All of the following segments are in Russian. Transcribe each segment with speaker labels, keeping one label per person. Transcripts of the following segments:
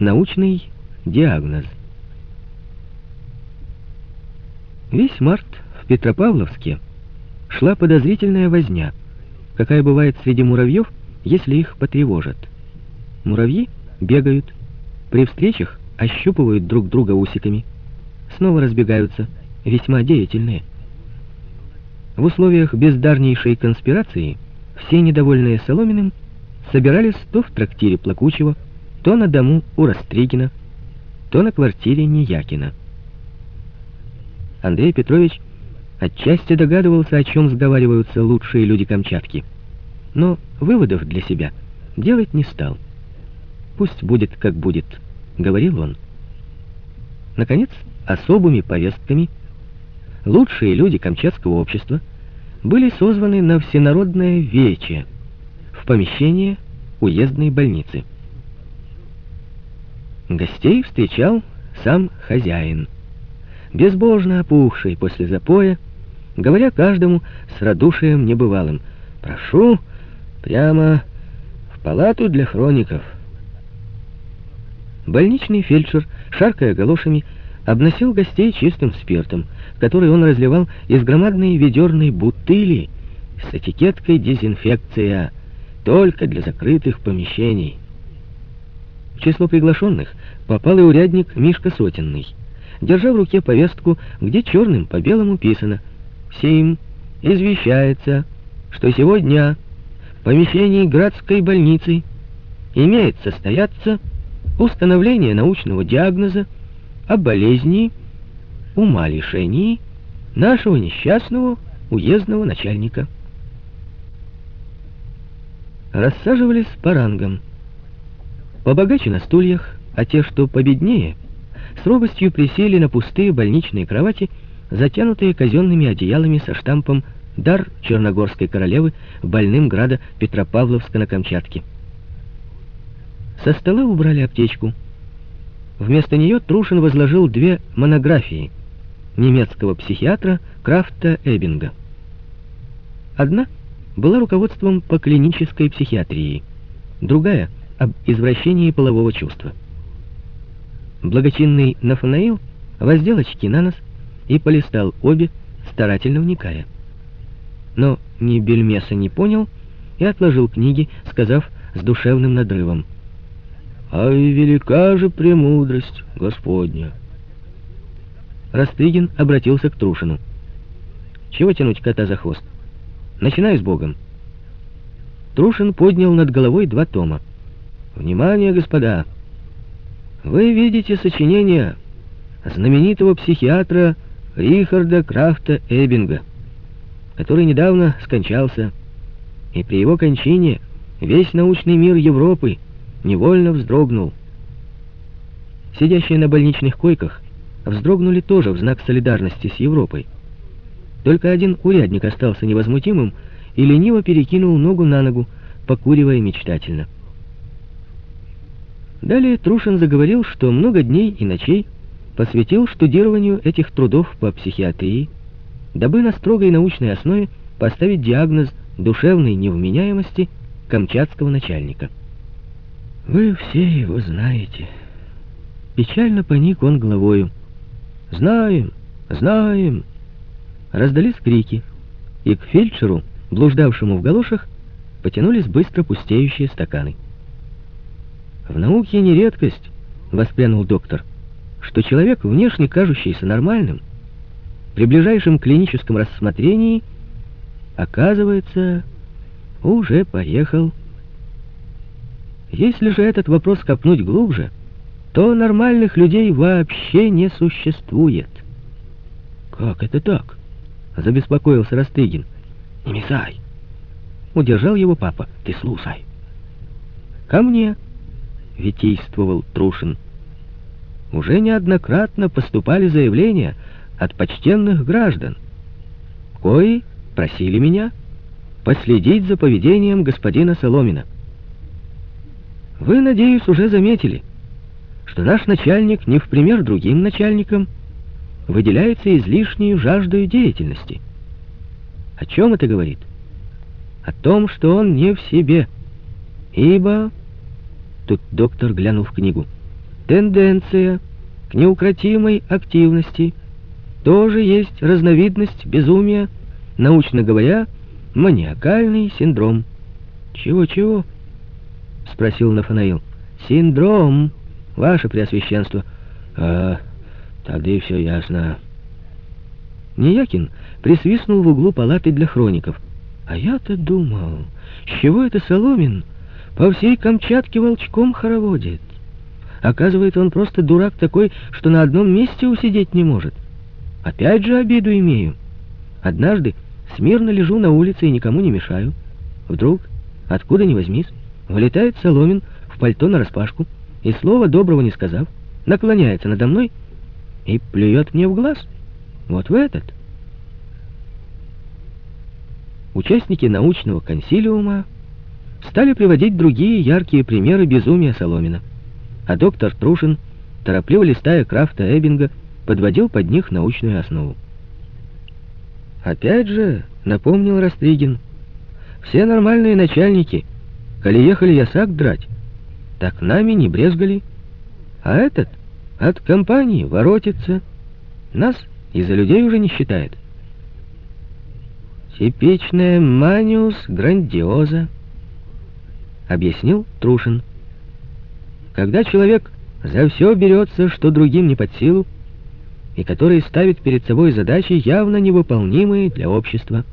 Speaker 1: научный диагноз. Весь март в Петропавловске шла подозрительная возня, какая бывает среди муравьев, если их потревожат. Муравьи бегают, при встречах ощупывают друг друга усиками, снова разбегаются, весьма деятельные. В условиях бездарнейшей конспирации все недовольные Соломиным собирались то в трактире Плакучего, то на дому у Растригина, то на квартире Неякина. Андрей Петрович отчасти догадывался, о чем сговариваются лучшие люди Камчатки, но выводов для себя делать не стал. «Пусть будет, как будет», — говорил он. Наконец, особыми повестками лучшие люди Камчатского общества были созваны на всенародное вече в помещение уездной больницы. Гостей встречал сам хозяин, безбожно опухший после запоя, говоря каждому с радушием небывалым «Прошу прямо в палату для хроников». Больничный фельдшер, шаркая галошами, обносил гостей чистым спиртом, который он разливал из громадной ведерной бутыли с этикеткой «Дезинфекция» только для закрытых помещений. В число приглашенных попал и урядник Мишка Сотенный, держа в руке повестку, где черным по белому писано «Сим извещается, что сегодня в помещении Градской больницы имеет состояться установление научного диагноза о болезни ума лишении нашего несчастного уездного начальника. Рассаживались по рангам. Побогаче на стульях, а те, что победнее, с робостью присели на пустые больничные кровати, затянутые казенными одеялами со штампом «Дар Черногорской королевы больным града Петропавловска на Камчатке». Со стола убрали аптечку. Вместо нее Трушин возложил две монографии немецкого психиатра Крафта Эббинга. Одна была руководством по клинической психиатрии, другая — об извращении полового чувства. Благочинный Нафанаил воздел очки на нос и полистал обе, старательно вникая. Но ни бельмеса не понял и отложил книги, сказав с душевным надрывом — а велика же премудрость Господня. Растыгин обратился к Трушину. Чего тянуть кота за хвост? Начинай с Богом. Трушин поднял над головой два тома. Внимание, господа! Вы видите сочинение знаменитого психиатра Рихарда Крафта Эббинга, который недавно скончался, и при его кончине весь научный мир Европы — невольно вздрогнул. Сидящие на больничных койках вздрогнули тоже в знак солидарности с Европой. Только один урядник остался невозмутимым и лениво перекинул ногу на ногу, покуривая мечтательно. Далее Трушин заговорил, что много дней и ночей посвятил штудированию этих трудов по психиатрии, дабы на строгой научной основе поставить диагноз душевной невменяемости камчатского начальника. Вы все его знаете. Печально поник он головою. Знаем, знаем. Раздались крики, и к фельдшеру, блуждавшему в галошах, потянулись быстро пустеющие стаканы. В науке не редкость, воспрянул доктор, что человек, внешне кажущийся нормальным, при ближайшем клиническом рассмотрении оказывается уже поехал если же этот вопрос копнуть глубже, то нормальных людей вообще не существует. «Как это так?» — забеспокоился Растыгин. «Не мешай!» — удержал его папа. «Ты слушай!» «Ко мне!» — витийствовал Трушин. «Уже неоднократно поступали заявления от почтенных граждан. Кои просили меня последить за поведением господина Соломина». Вы, надеюсь, уже заметили, что наш начальник не в пример другим начальникам выделяется излишней жаждой деятельности. О чем это говорит? О том, что он не в себе. Ибо... Тут доктор глянул в книгу. тенденция к неукротимой активности тоже есть разновидность безумия, научно говоря, маниакальный синдром. «Чего-чего?» — спросил Нафанаил. «Синдром, ваше Преосвященство». «А, тогда и все ясно». Неякин присвистнул в углу палаты для хроников. «А я-то думал, с чего это Соломин по всей Камчатке волчком хороводит? Оказывается, он просто дурак такой, что на одном месте усидеть не может. Опять же обиду имею. Однажды смирно лежу на улице и никому не мешаю. Вдруг, откуда ни возьмись, вылетает Соломин в пальто нараспашку и слова доброго не сказав, наклоняется надо мной и плюет мне в глаз. Вот в этот. Участники научного консилиума стали приводить другие яркие примеры безумия Соломина, а доктор Трушин, торопливо листая Крафта Эббинга, подводил под них научную основу. Опять же, напомнил Растригин, все нормальные начальники, коли ехали ясак драть, так нами не брезгали, а этот от компании воротится, нас и за людей уже не считает. Типичная маниус грандиоза, объяснил Трушин. Когда человек за все берется, что другим не под силу, и который ставит перед собой задачи, явно невыполнимые для общества.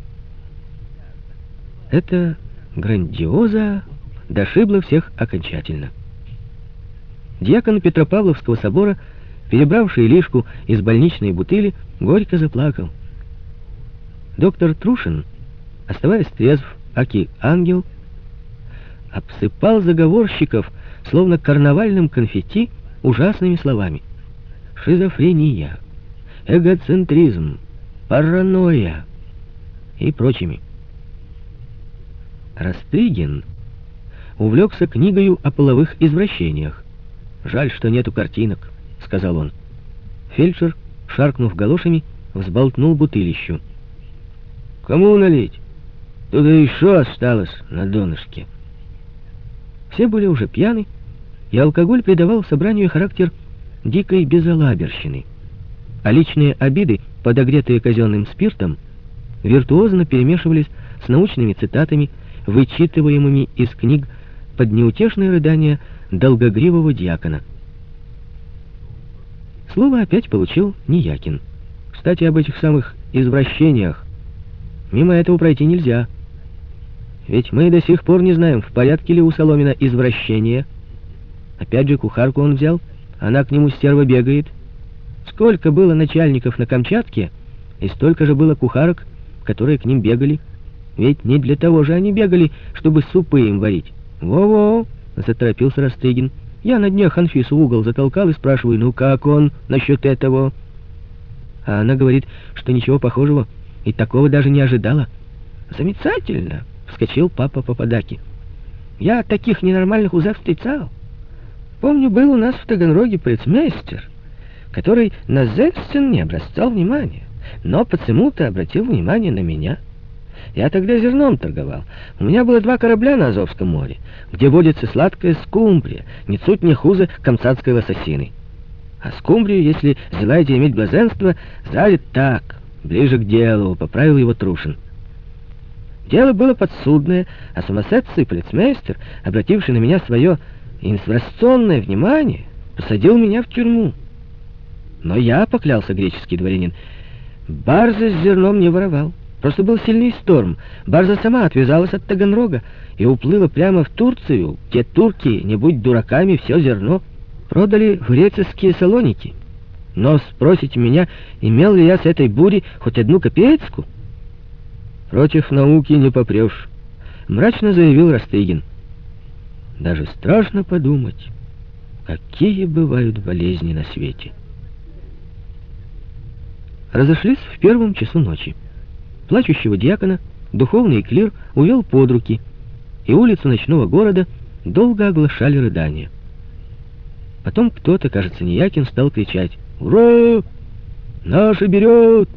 Speaker 1: Это грандиоза дошибло всех окончательно. Дьякон Петропавловского собора, перебравший лишку из больничной бутыли, горько заплакал. Доктор Трушин, оставаясь трезв, аки ангел, обсыпал заговорщиков, словно карнавальным конфетти, ужасными словами. Шизофрения, эгоцентризм, паранойя и прочими. Растригин увлекся книгою о половых извращениях. «Жаль, что нету картинок», — сказал он. Фельдшер, шаркнув галошами, взболтнул бутылищу. «Кому налить? Туда еще осталось на донышке». Все были уже пьяны, и алкоголь придавал собранию характер дикой безалаберщины а личные обиды, подогретые казенным спиртом, виртуозно перемешивались с научными цитатами, вычитываемыми из книг под неутешные рыдания долгогривого дьякона. Слово опять получил Ниякин. Кстати, об этих самых извращениях. Мимо этого пройти нельзя. Ведь мы до сих пор не знаем, в порядке ли у Соломина извращение. Опять же, кухарку он взял, она к нему стерва бегает, Сколько было начальников на Камчатке, и столько же было кухарок, которые к ним бегали. Ведь не для того же они бегали, чтобы супы им варить. «Во-во!» — заторопился Растыгин. Я на днях Анфису в угол затолкал и спрашиваю, ну как он насчет этого? А она говорит, что ничего похожего и такого даже не ожидала. «Замечательно!» — вскочил папа Пападаки. «Я таких ненормальных узах встречал. Помню, был у нас в Таганроге полицмейстер» который на Зельцин не обращал внимания, но почему-то обратил внимание на меня. Я тогда зерном торговал. У меня было два корабля на Азовском море, где водится сладкая скумбрия, не суть не хуже камцатской лососины. А скумбрию, если желаете иметь блаженство, залит так, ближе к делу, поправил его Трушин. Дело было подсудное, а самосадцы полицмейстер, обративший на меня свое инфрастонное внимание, посадил меня в тюрьму. Но я, поклялся греческий дворянин, барза с зерном не воровал. Просто был сильный шторм. Барза сама отвязалась от Таганрога и уплыла прямо в Турцию, где турки, не будь дураками, все зерно продали в греческие салоники. Но спросите меня, имел ли я с этой бури хоть одну копеечку? Против науки не попрешь, мрачно заявил Растыгин. Даже страшно подумать, какие бывают болезни на свете разошлись в первом часу ночи. Плачущего диакона духовный клир увел под руки, и улицу ночного города долго оглашали рыдания. Потом кто-то, кажется, Неякин, стал кричать «Ура! Наши берет!»